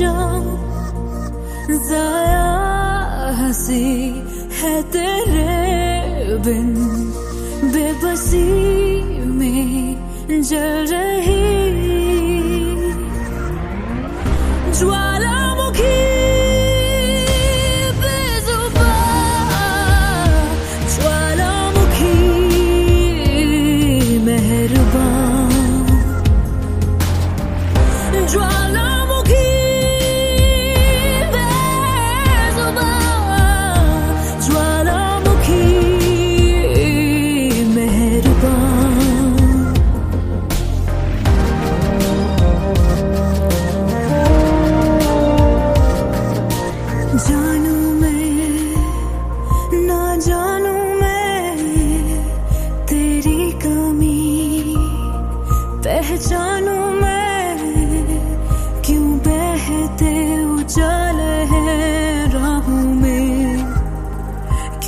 जो जया हँसी है तेरे बिन। बेबसी में जल रही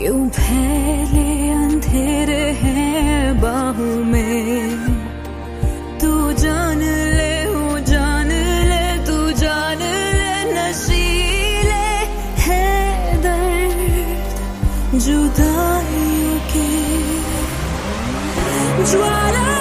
क्यों फैले अंधेरे हैं बाहू में? तू जान ले हो जान ले, तू जान ले, नशीले है दर्द, जुदाइयों के ज्वाला